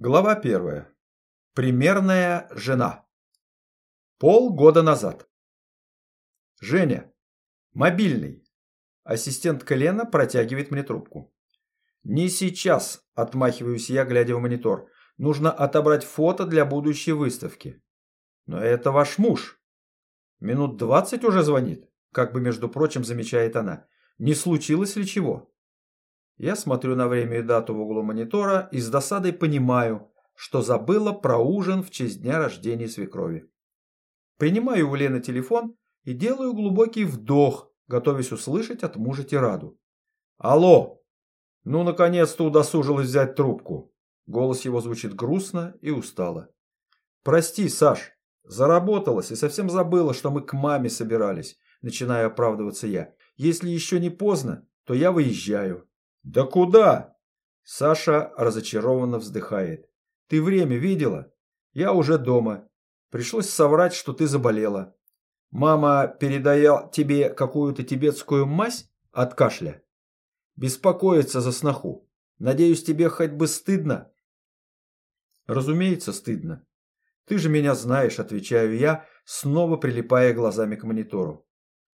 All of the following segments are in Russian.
Глава первая. Примерная жена. Полгода назад. Женя. Мобильный. Ассистент Лена протягивает мне трубку. Не сейчас, отмахиваюсь я, глядя в монитор. Нужно отобрать фото для будущей выставки. Но это ваш муж. Минут двадцать уже звонит, как бы, между прочим, замечает она. Не случилось ли чего? Я смотрю на время и дату в углу монитора и с досадой понимаю, что забыла про ужин в честь дня рождения свекрови. Принимаю у Лены телефон и делаю глубокий вдох, готовясь услышать от мужа тираду. «Алло! Ну, наконец-то удосужилась взять трубку!» Голос его звучит грустно и устало. «Прости, Саш, заработалась и совсем забыла, что мы к маме собирались», начинаю оправдываться я. «Если еще не поздно, то я выезжаю». «Да куда?» Саша разочарованно вздыхает. «Ты время видела? Я уже дома. Пришлось соврать, что ты заболела. Мама передала тебе какую-то тибетскую мазь от кашля? Беспокоится за сноху. Надеюсь, тебе хоть бы стыдно?» «Разумеется, стыдно. Ты же меня знаешь», – отвечаю я, снова прилипая глазами к монитору.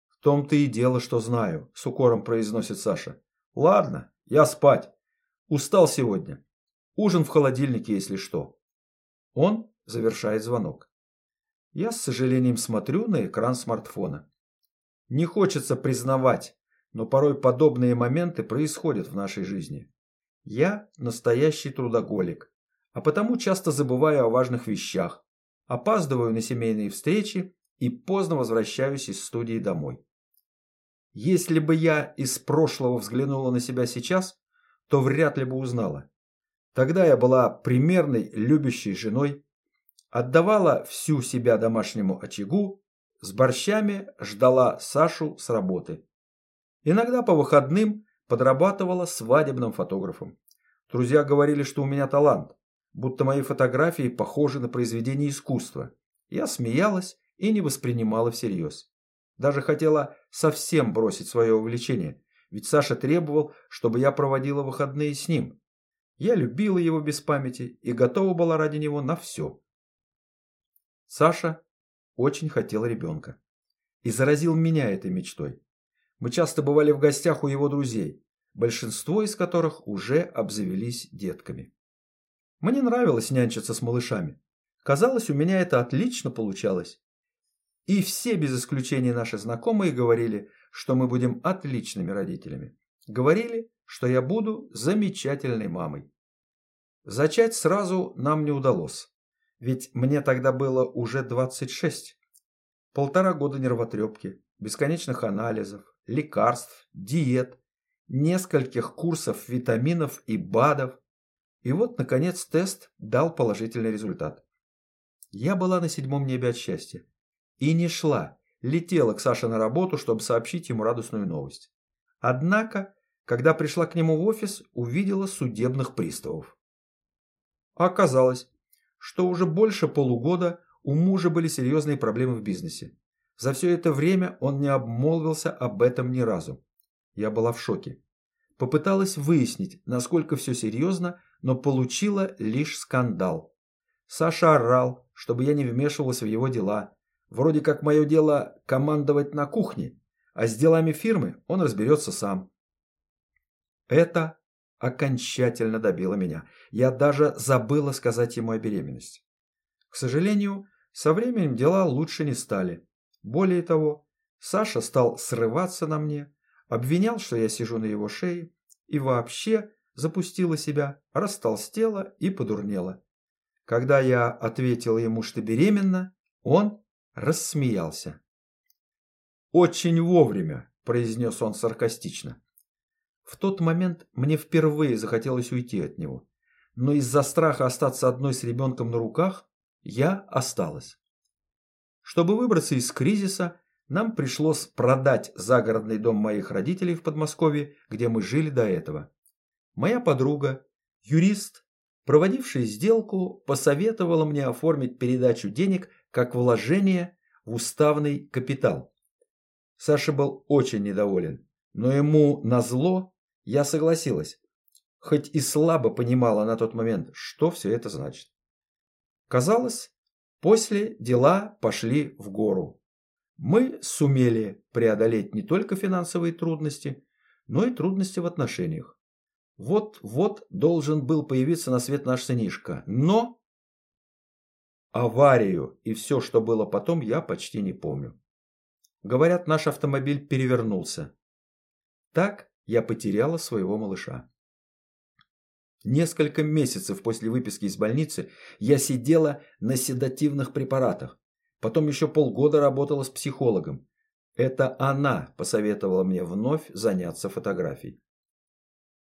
«В том-то и дело, что знаю», – с укором произносит Саша. «Ладно, я спать. Устал сегодня. Ужин в холодильнике, если что. Он завершает звонок. Я с сожалением смотрю на экран смартфона. Не хочется признавать, но порой подобные моменты происходят в нашей жизни. Я настоящий трудоголик, а потому часто забываю о важных вещах, опаздываю на семейные встречи и поздно возвращаюсь из студии домой. Если бы я из прошлого взглянула на себя сейчас, то вряд ли бы узнала. Тогда я была примерной любящей женой, отдавала всю себя домашнему очагу, с борщами ждала Сашу с работы. Иногда по выходным подрабатывала свадебным фотографом. Друзья говорили, что у меня талант, будто мои фотографии похожи на произведение искусства. Я смеялась и не воспринимала всерьез. Даже хотела совсем бросить свое увлечение, ведь Саша требовал, чтобы я проводила выходные с ним. Я любила его без памяти и готова была ради него на все. Саша очень хотел ребенка и заразил меня этой мечтой. Мы часто бывали в гостях у его друзей, большинство из которых уже обзавелись детками. Мне нравилось нянчиться с малышами. Казалось, у меня это отлично получалось. И все без исключения наши знакомые говорили, что мы будем отличными родителями. Говорили, что я буду замечательной мамой. Зачать сразу нам не удалось, ведь мне тогда было уже 26. Полтора года нервотрепки, бесконечных анализов, лекарств, диет, нескольких курсов витаминов и БАДов. И вот, наконец, тест дал положительный результат. Я была на седьмом небе от счастья. И не шла, летела к Саше на работу, чтобы сообщить ему радостную новость. Однако, когда пришла к нему в офис, увидела судебных приставов. Оказалось, что уже больше полугода у мужа были серьезные проблемы в бизнесе. За все это время он не обмолвился об этом ни разу. Я была в шоке. Попыталась выяснить, насколько все серьезно, но получила лишь скандал. Саша орал, чтобы я не вмешивалась в его дела, Вроде как мое дело командовать на кухне, а с делами фирмы он разберется сам. Это окончательно добило меня. Я даже забыла сказать ему о беременности. К сожалению, со временем дела лучше не стали. Более того, Саша стал срываться на мне, обвинял, что я сижу на его шее, и вообще запустила себя, растолстела и подурнела. Когда я ответила ему, что беременна, он рассмеялся. «Очень вовремя», – произнес он саркастично. В тот момент мне впервые захотелось уйти от него, но из-за страха остаться одной с ребенком на руках я осталась. Чтобы выбраться из кризиса, нам пришлось продать загородный дом моих родителей в Подмосковье, где мы жили до этого. Моя подруга, юрист, проводившая сделку, посоветовала мне оформить передачу денег как вложение в уставный капитал. Саша был очень недоволен, но ему назло я согласилась. хоть и слабо понимала на тот момент, что все это значит. Казалось, после дела пошли в гору. Мы сумели преодолеть не только финансовые трудности, но и трудности в отношениях. Вот-вот должен был появиться на свет наш сынишка, но... Аварию и все, что было потом, я почти не помню. Говорят, наш автомобиль перевернулся. Так я потеряла своего малыша. Несколько месяцев после выписки из больницы я сидела на седативных препаратах. Потом еще полгода работала с психологом. Это она посоветовала мне вновь заняться фотографией.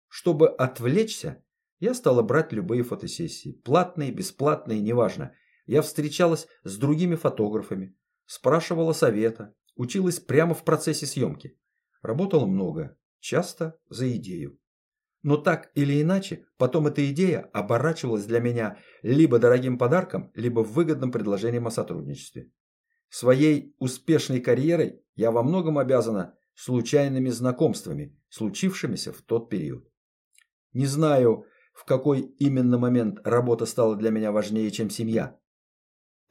Чтобы отвлечься, я стала брать любые фотосессии. Платные, бесплатные, неважно. Я встречалась с другими фотографами, спрашивала совета, училась прямо в процессе съемки. Работала много, часто за идею. Но так или иначе, потом эта идея оборачивалась для меня либо дорогим подарком, либо выгодным предложением о сотрудничестве. Своей успешной карьерой я во многом обязана случайными знакомствами, случившимися в тот период. Не знаю, в какой именно момент работа стала для меня важнее, чем семья.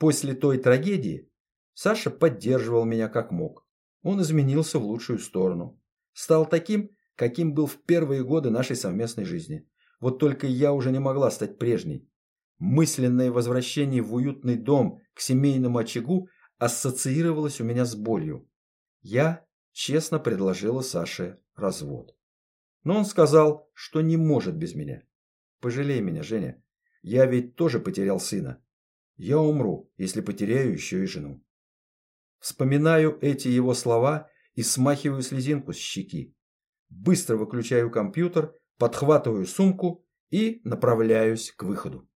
После той трагедии Саша поддерживал меня как мог. Он изменился в лучшую сторону. Стал таким, каким был в первые годы нашей совместной жизни. Вот только я уже не могла стать прежней. Мысленное возвращение в уютный дом к семейному очагу ассоциировалось у меня с болью. Я честно предложила Саше развод. Но он сказал, что не может без меня. Пожалей меня, Женя. Я ведь тоже потерял сына. Я умру, если потеряю еще и жену. Вспоминаю эти его слова и смахиваю слезинку с щеки быстро выключаю компьютер, подхватываю сумку и направляюсь к выходу.